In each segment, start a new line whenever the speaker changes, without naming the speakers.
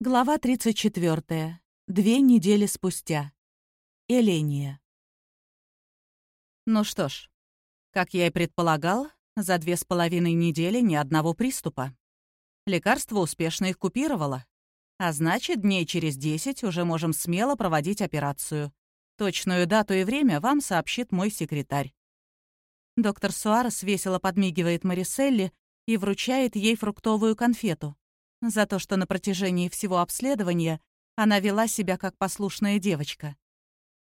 Глава 34. Две недели спустя. Эления. Ну что ж, как я и предполагал, за две с половиной недели ни одного приступа. Лекарство успешно их купировало. А значит, дней через десять уже можем смело проводить операцию. Точную дату и время вам сообщит мой секретарь. Доктор Суарес весело подмигивает Мариселли и вручает ей фруктовую конфету за то, что на протяжении всего обследования она вела себя как послушная девочка.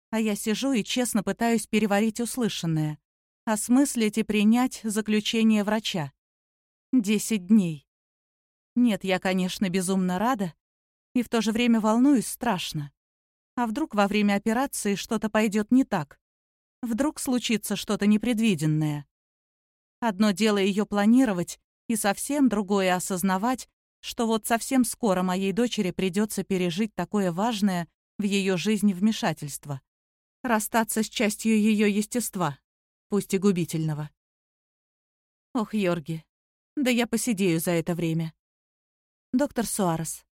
А я сижу и честно пытаюсь переварить услышанное, осмыслить и принять заключение врача. Десять дней. Нет, я, конечно, безумно рада, и в то же время волнуюсь страшно. А вдруг во время операции что-то пойдет не так? Вдруг случится что-то непредвиденное? Одно дело ее планировать, и совсем другое осознавать, что вот совсем скоро моей дочери придется пережить такое важное в ее жизни вмешательство. Расстаться с частью ее естества, пусть и губительного. Ох, Йорги, да я посидею за это время. Доктор Суарес.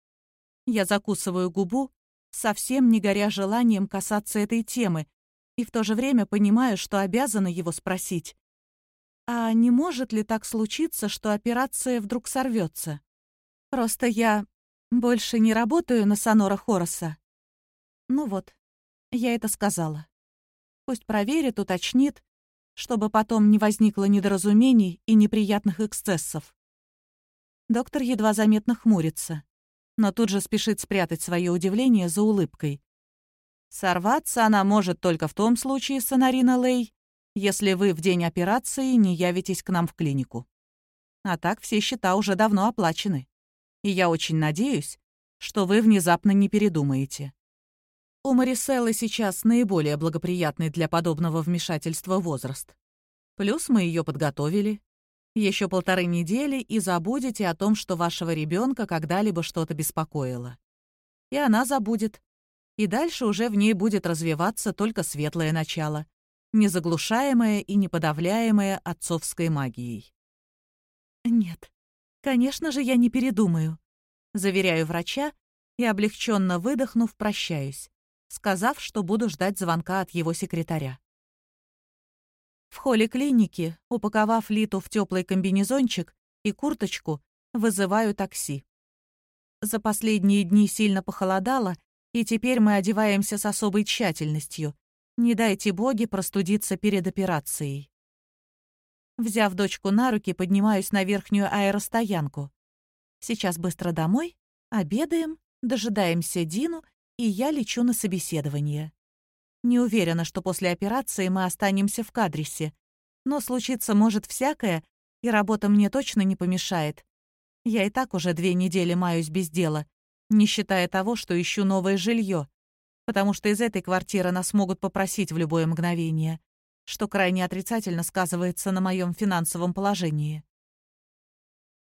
Я закусываю губу, совсем не горя желанием касаться этой темы, и в то же время понимаю, что обязана его спросить. А не может ли так случиться, что операция вдруг сорвется? Просто я больше не работаю на Сонора Хороса. Ну вот, я это сказала. Пусть проверит, уточнит, чтобы потом не возникло недоразумений и неприятных эксцессов. Доктор едва заметно хмурится, но тут же спешит спрятать свое удивление за улыбкой. Сорваться она может только в том случае, Сонарина Лей, если вы в день операции не явитесь к нам в клинику. А так все счета уже давно оплачены и я очень надеюсь, что вы внезапно не передумаете. У Мариселлы сейчас наиболее благоприятный для подобного вмешательства возраст. Плюс мы ее подготовили. Еще полторы недели и забудете о том, что вашего ребенка когда-либо что-то беспокоило. И она забудет. И дальше уже в ней будет развиваться только светлое начало, незаглушаемое и неподавляемое отцовской магией. Нет, Конечно же, я не передумаю. Заверяю врача и, облегченно выдохнув, прощаюсь, сказав, что буду ждать звонка от его секретаря. В холле клиники, упаковав Литу в теплый комбинезончик и курточку, вызываю такси. За последние дни сильно похолодало, и теперь мы одеваемся с особой тщательностью. Не дайте боги простудиться перед операцией. Взяв дочку на руки, поднимаюсь на верхнюю аэростоянку. Сейчас быстро домой, обедаем, дожидаемся Дину, и я лечу на собеседование. Не уверена, что после операции мы останемся в кадрисе, но случиться может всякое, и работа мне точно не помешает. Я и так уже две недели маюсь без дела, не считая того, что ищу новое жилье, потому что из этой квартиры нас могут попросить в любое мгновение что крайне отрицательно сказывается на моем финансовом положении.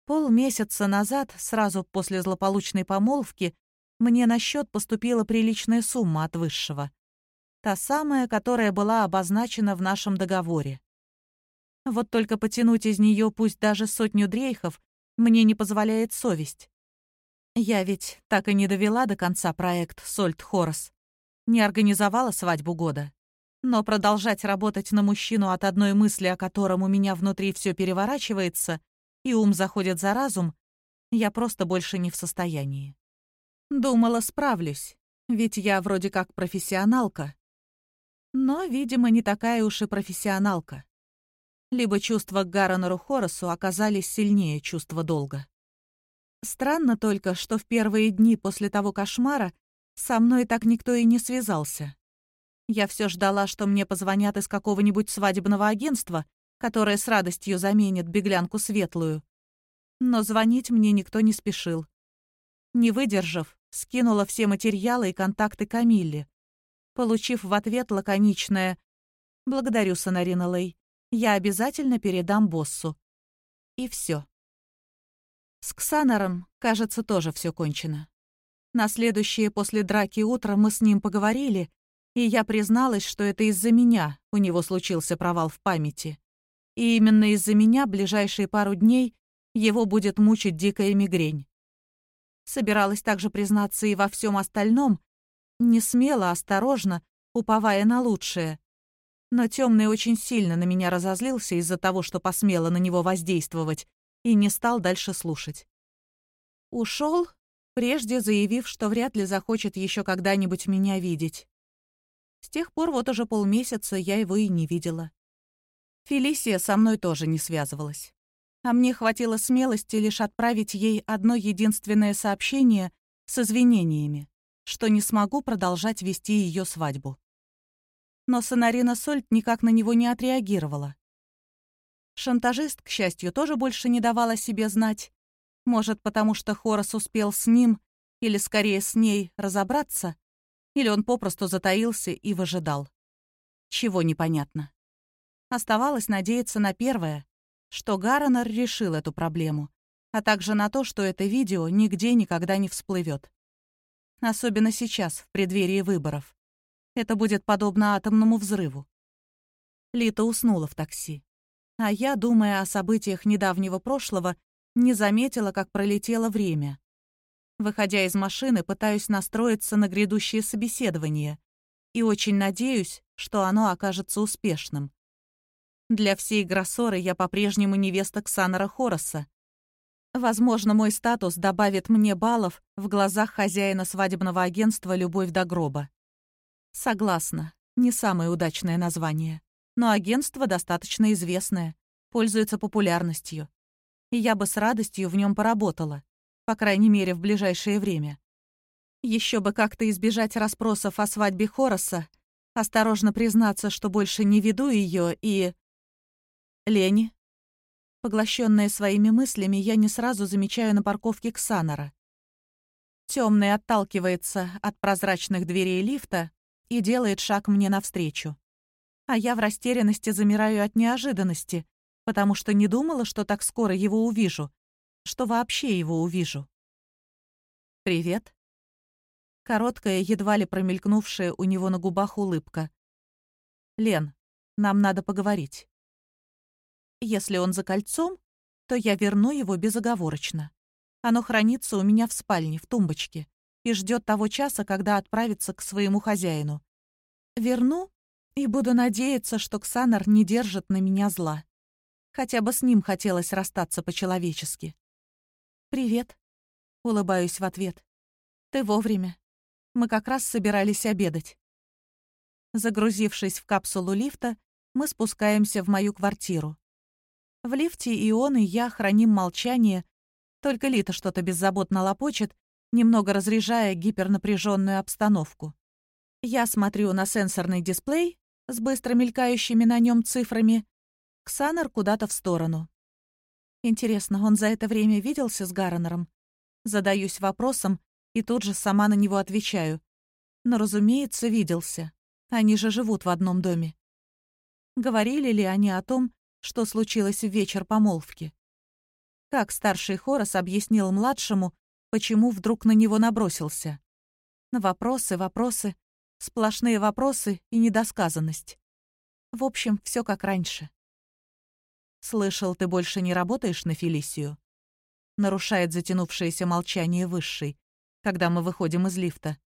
Полмесяца назад, сразу после злополучной помолвки, мне на счет поступила приличная сумма от высшего. Та самая, которая была обозначена в нашем договоре. Вот только потянуть из нее пусть даже сотню дрейхов мне не позволяет совесть. Я ведь так и не довела до конца проект «Сольт Хорос». Не организовала свадьбу года. Но продолжать работать на мужчину от одной мысли, о котором у меня внутри все переворачивается, и ум заходит за разум, я просто больше не в состоянии. Думала, справлюсь, ведь я вроде как профессионалка. Но, видимо, не такая уж и профессионалка. Либо чувства к Гаронору Хоросу оказались сильнее чувства долга. Странно только, что в первые дни после того кошмара со мной так никто и не связался. Я все ждала, что мне позвонят из какого-нибудь свадебного агентства, которое с радостью заменит беглянку светлую. Но звонить мне никто не спешил. Не выдержав, скинула все материалы и контакты Камилле, получив в ответ лаконичное «Благодарю, Сонарина Лей, я обязательно передам боссу». И все. С Ксанором, кажется, тоже все кончено. На следующее после драки утро мы с ним поговорили, и я призналась, что это из-за меня у него случился провал в памяти. И именно из-за меня ближайшие пару дней его будет мучить дикая мигрень. Собиралась также признаться и во всем остальном, не смело, осторожно, уповая на лучшее. Но темный очень сильно на меня разозлился из-за того, что посмела на него воздействовать, и не стал дальше слушать. Ушел, прежде заявив, что вряд ли захочет еще когда-нибудь меня видеть. С тех пор вот уже полмесяца я его и не видела. Фелисия со мной тоже не связывалась. А мне хватило смелости лишь отправить ей одно единственное сообщение с извинениями, что не смогу продолжать вести ее свадьбу. Но Сонарина Сольт никак на него не отреагировала. Шантажист, к счастью, тоже больше не давал о себе знать. Может, потому что Хорос успел с ним, или скорее с ней, разобраться, или он попросту затаился и выжидал. Чего непонятно. Оставалось надеяться на первое, что Гарренер решил эту проблему, а также на то, что это видео нигде никогда не всплывет. Особенно сейчас, в преддверии выборов. Это будет подобно атомному взрыву. Лита уснула в такси. А я, думая о событиях недавнего прошлого, не заметила, как пролетело время. Выходя из машины, пытаюсь настроиться на грядущее собеседование и очень надеюсь, что оно окажется успешным. Для всей Гроссоры я по-прежнему невеста Ксанора Хороса. Возможно, мой статус добавит мне баллов в глазах хозяина свадебного агентства «Любовь до гроба». Согласна, не самое удачное название, но агентство достаточно известное, пользуется популярностью. И я бы с радостью в нем поработала, по крайней мере, в ближайшее время. Еще бы как-то избежать расспросов о свадьбе Хороса, осторожно признаться, что больше не веду ее и... Лени. Поглощенная своими мыслями, я не сразу замечаю на парковке Ксанора. Темный отталкивается от прозрачных дверей лифта и делает шаг мне навстречу. А я в растерянности замираю от неожиданности, потому что не думала, что так скоро его увижу, что вообще его увижу. «Привет». Короткая, едва ли промелькнувшая у него на губах улыбка. «Лен, нам надо поговорить». Если он за кольцом, то я верну его безоговорочно. Оно хранится у меня в спальне, в тумбочке, и ждет того часа, когда отправится к своему хозяину. Верну и буду надеяться, что Ксанар не держит на меня зла. Хотя бы с ним хотелось расстаться по-человечески. «Привет», — улыбаюсь в ответ. «Ты вовремя. Мы как раз собирались обедать». Загрузившись в капсулу лифта, мы спускаемся в мою квартиру. В лифте и он, и я храним молчание, только Лита что-то беззаботно лопочет, немного разряжая гипернапряженную обстановку. Я смотрю на сенсорный дисплей с быстро мелькающими на нем цифрами. Ксанар куда-то в сторону. Интересно, он за это время виделся с Гарренером? Задаюсь вопросом и тут же сама на него отвечаю. Но, разумеется, виделся. Они же живут в одном доме. Говорили ли они о том, что случилось в вечер помолвки. Как старший Хорос объяснил младшему, почему вдруг на него набросился. На вопросы, вопросы, сплошные вопросы и недосказанность. В общем, все как раньше. «Слышал, ты больше не работаешь на Фелисию?» Нарушает затянувшееся молчание высший, когда мы выходим из лифта.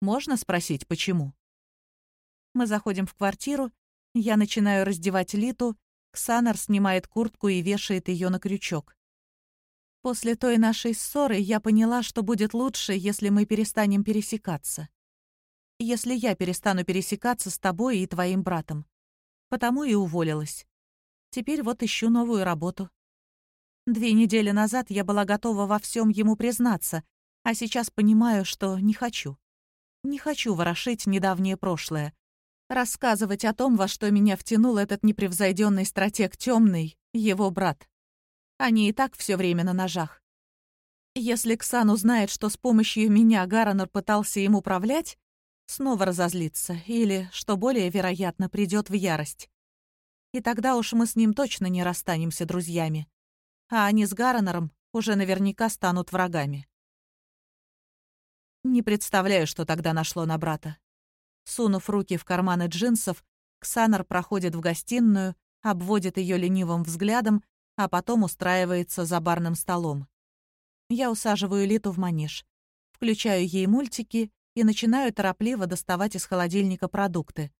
«Можно спросить, почему?» Мы заходим в квартиру, я начинаю раздевать Литу, Ксанар снимает куртку и вешает ее на крючок. После той нашей ссоры я поняла, что будет лучше, если мы перестанем пересекаться. Если я перестану пересекаться с тобой и твоим братом. Потому и уволилась. Теперь вот ищу новую работу. Две недели назад я была готова во всем ему признаться, а сейчас понимаю, что не хочу. Не хочу ворошить недавнее прошлое, рассказывать о том, во что меня втянул этот непревзойденный стратег темный, его брат. Они и так все время на ножах. Если Ксан узнает, что с помощью меня Гаронор пытался им управлять, снова разозлится или, что более вероятно, придет в ярость. И тогда уж мы с ним точно не расстанемся друзьями. А они с Гаронором уже наверняка станут врагами. Не представляю, что тогда нашло на брата. Сунув руки в карманы джинсов, Ксанар проходит в гостиную, обводит ее ленивым взглядом, а потом устраивается за барным столом. я усаживаю Литу в манеж, включаю ей мультики и начинаю торопливо доставать из холодильника продукты.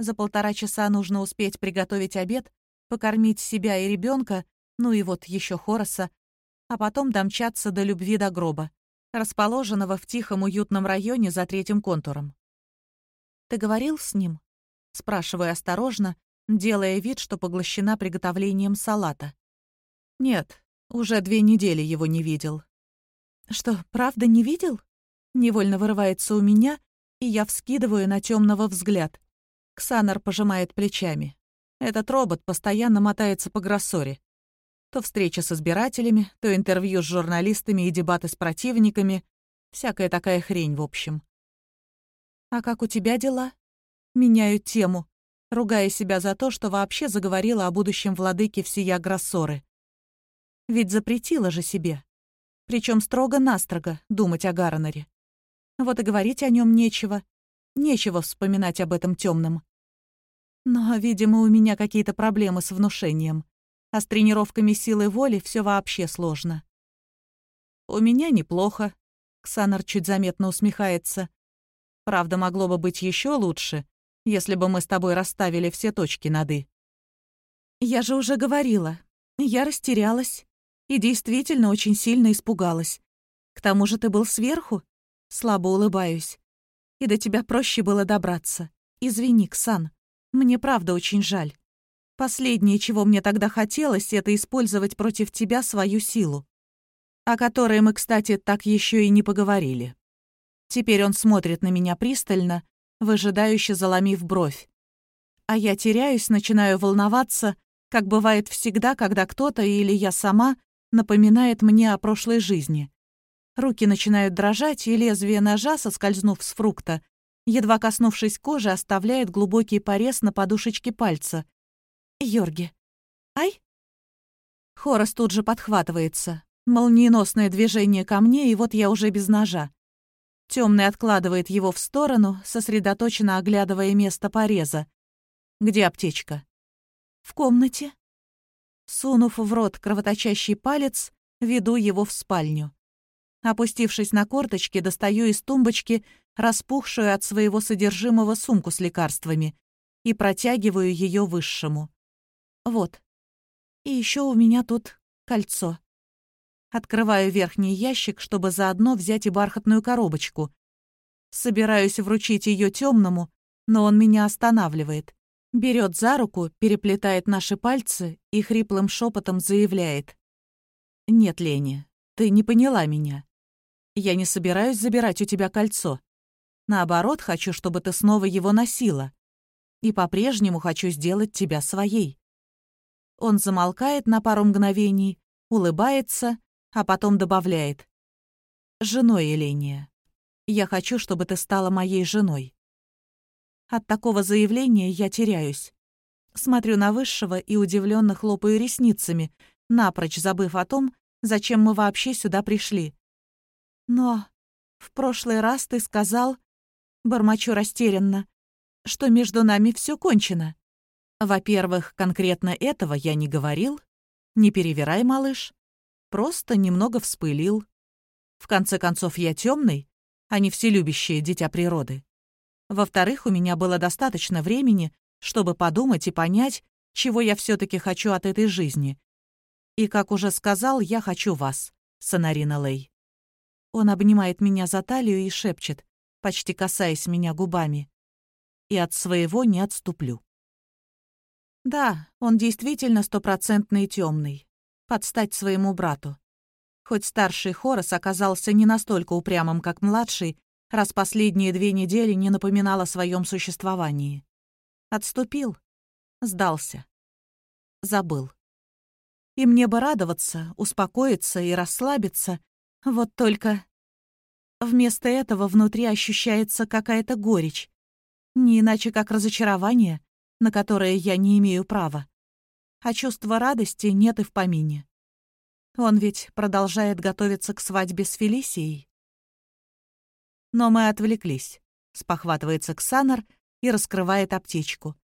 За полтора часа нужно успеть приготовить обед, покормить себя и ребенка, ну и вот еще Хороса, а потом домчаться до любви до гроба, расположенного в тихом уютном районе за третьим контуром. «Ты говорил с ним?» — спрашиваю осторожно, делая вид, что поглощена приготовлением салата. «Нет, уже две недели его не видел». «Что, правда не видел?» Невольно вырывается у меня, и я вскидываю на темного взгляд. Ксанар пожимает плечами. Этот робот постоянно мотается по гроссоре. То встреча с избирателями, то интервью с журналистами и дебаты с противниками. Всякая такая хрень, в общем. «А как у тебя дела?» Меняю тему, ругая себя за то, что вообще заговорила о будущем владыке всея Гроссоры. Ведь запретила же себе. Причем строго-настрого думать о Гаронаре. Вот и говорить о нем нечего. Нечего вспоминать об этом темном. Но, видимо, у меня какие-то проблемы с внушением а с тренировками силы воли все вообще сложно. «У меня неплохо», — Ксанар чуть заметно усмехается. «Правда, могло бы быть еще лучше, если бы мы с тобой расставили все точки над «и». «Я же уже говорила. Я растерялась. И действительно очень сильно испугалась. К тому же ты был сверху?» Слабо улыбаюсь. «И до тебя проще было добраться. Извини, Ксан. Мне правда очень жаль. Последнее, чего мне тогда хотелось, это использовать против тебя свою силу. О которой мы, кстати, так еще и не поговорили. Теперь он смотрит на меня пристально, выжидающе заломив бровь. А я теряюсь, начинаю волноваться, как бывает всегда, когда кто-то или я сама напоминает мне о прошлой жизни. Руки начинают дрожать, и лезвие ножа, соскользнув с фрукта, едва коснувшись кожи, оставляет глубокий порез на подушечке пальца — Йорги. Ай! Хорос тут же подхватывается. Молниеносное движение ко мне, и вот я уже без ножа. Темный откладывает его в сторону, сосредоточенно оглядывая место пореза. Где аптечка? В комнате. Сунув в рот кровоточащий палец, веду его в спальню. Опустившись на корточки, достаю из тумбочки распухшую от своего содержимого сумку с лекарствами и протягиваю ее высшему. Вот. И еще у меня тут кольцо. Открываю верхний ящик, чтобы заодно взять и бархатную коробочку. Собираюсь вручить ее темному, но он меня останавливает. Берет за руку, переплетает наши пальцы и хриплым шепотом заявляет. «Нет, Лени, ты не поняла меня. Я не собираюсь забирать у тебя кольцо. Наоборот, хочу, чтобы ты снова его носила. И по-прежнему хочу сделать тебя своей. Он замолкает на пару мгновений, улыбается, а потом добавляет. «Женой, Еления. Я хочу, чтобы ты стала моей женой». От такого заявления я теряюсь. Смотрю на Высшего и удивленно хлопаю ресницами, напрочь забыв о том, зачем мы вообще сюда пришли. «Но в прошлый раз ты сказал...» Бормочу растерянно, что между нами все кончено. Во-первых, конкретно этого я не говорил. Не перевирай, малыш. Просто немного вспылил. В конце концов, я темный, а не вселюбящее дитя природы. Во-вторых, у меня было достаточно времени, чтобы подумать и понять, чего я все-таки хочу от этой жизни. И, как уже сказал, я хочу вас, Сонарина Лей. Он обнимает меня за талию и шепчет, почти касаясь меня губами. И от своего не отступлю. Да, он действительно стопроцентный темный. Подстать своему брату. Хоть старший Хорос оказался не настолько упрямым, как младший, раз последние две недели не напоминал о своем существовании. Отступил, сдался, забыл. И мне бы радоваться, успокоиться и расслабиться, вот только... Вместо этого внутри ощущается какая-то горечь. Не иначе, как разочарование, на которое я не имею права. А чувства радости нет и в помине. Он ведь продолжает готовиться к свадьбе с Фелисией. Но мы отвлеклись. Спохватывается Ксанар и раскрывает аптечку.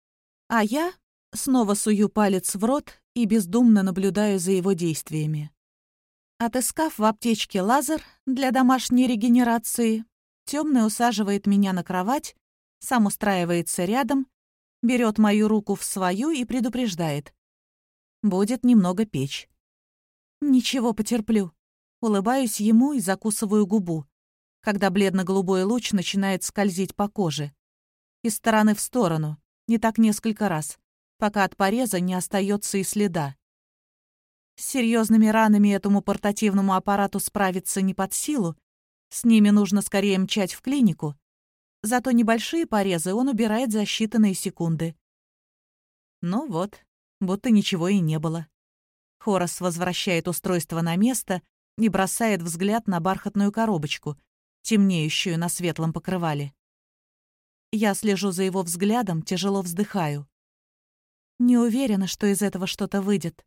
А я снова сую палец в рот и бездумно наблюдаю за его действиями. Отыскав в аптечке лазер для домашней регенерации, темный усаживает меня на кровать, сам устраивается рядом, берет мою руку в свою и предупреждает. Будет немного печь. Ничего, потерплю. Улыбаюсь ему и закусываю губу, когда бледно-голубой луч начинает скользить по коже. Из стороны в сторону, не так несколько раз, пока от пореза не остается и следа. Серьезными ранами этому портативному аппарату справиться не под силу, с ними нужно скорее мчать в клинику. Зато небольшие порезы он убирает за считанные секунды. Ну вот, будто ничего и не было. Хорос возвращает устройство на место и бросает взгляд на бархатную коробочку, темнеющую на светлом покрывале. Я слежу за его взглядом, тяжело вздыхаю. Не уверена, что из этого что-то выйдет.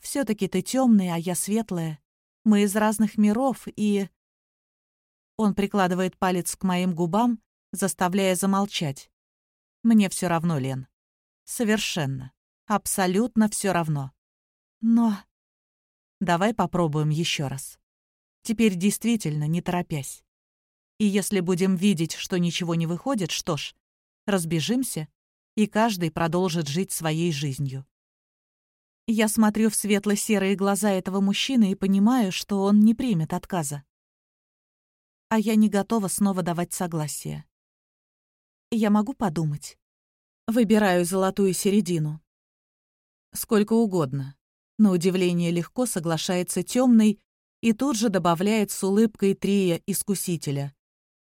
Все таки ты темный, а я светлая. Мы из разных миров, и... Он прикладывает палец к моим губам, заставляя замолчать. Мне все равно, Лен. Совершенно. Абсолютно все равно. Но... Давай попробуем еще раз. Теперь действительно, не торопясь. И если будем видеть, что ничего не выходит, что ж, разбежимся, и каждый продолжит жить своей жизнью. Я смотрю в светло-серые глаза этого мужчины и понимаю, что он не примет отказа. А я не готова снова давать согласие. Я могу подумать. Выбираю золотую середину. Сколько угодно. На удивление легко соглашается темный и тут же добавляет с улыбкой Трия искусителя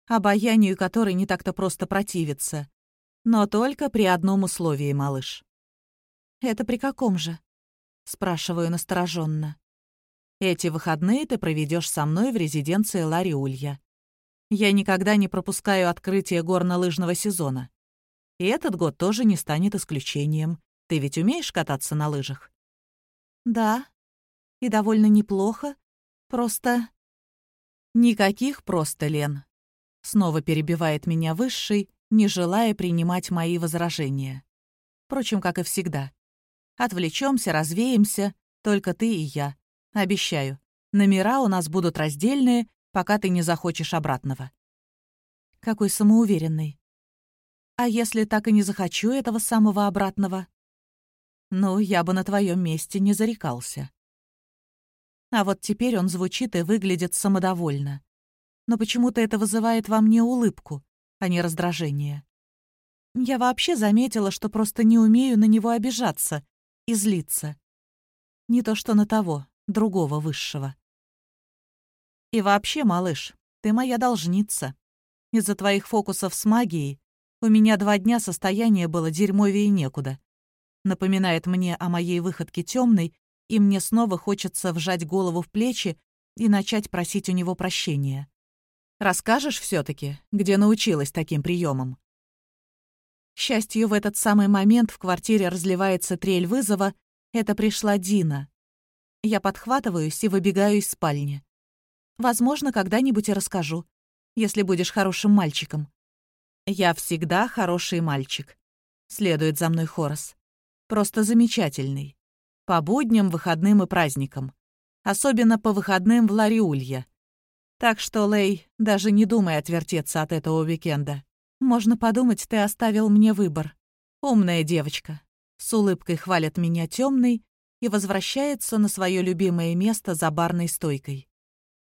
обаянию которой не так-то просто противиться. Но только при одном условии, малыш. «Это при каком же?» — спрашиваю настороженно. «Эти выходные ты проведешь со мной в резиденции Ларри Улья. Я никогда не пропускаю открытие горнолыжного сезона. И этот год тоже не станет исключением. Ты ведь умеешь кататься на лыжах?» «Да. И довольно неплохо. Просто...» «Никаких просто, Лен. Снова перебивает меня высший, не желая принимать мои возражения. Впрочем, как и всегда. Отвлечемся, развеемся, только ты и я. Обещаю, номера у нас будут раздельные, пока ты не захочешь обратного. Какой самоуверенный. А если так и не захочу этого самого обратного? Ну, я бы на твоем месте не зарекался. А вот теперь он звучит и выглядит самодовольно но почему-то это вызывает во мне улыбку, а не раздражение. Я вообще заметила, что просто не умею на него обижаться и злиться. Не то что на того, другого высшего. И вообще, малыш, ты моя должница. Из-за твоих фокусов с магией у меня два дня состояние было дерьмовее некуда. Напоминает мне о моей выходке темной, и мне снова хочется вжать голову в плечи и начать просить у него прощения. Расскажешь все таки где научилась таким приемам? К счастью, в этот самый момент в квартире разливается трель вызова. Это пришла Дина. Я подхватываюсь и выбегаю из спальни. Возможно, когда-нибудь и расскажу, если будешь хорошим мальчиком. Я всегда хороший мальчик. Следует за мной Хорос. Просто замечательный. По будням, выходным и праздникам. Особенно по выходным в Лариулье. Так что, Лей, даже не думай отвертеться от этого уикенда. Можно подумать, ты оставил мне выбор. Умная девочка. С улыбкой хвалит меня темный и возвращается на свое любимое место за барной стойкой.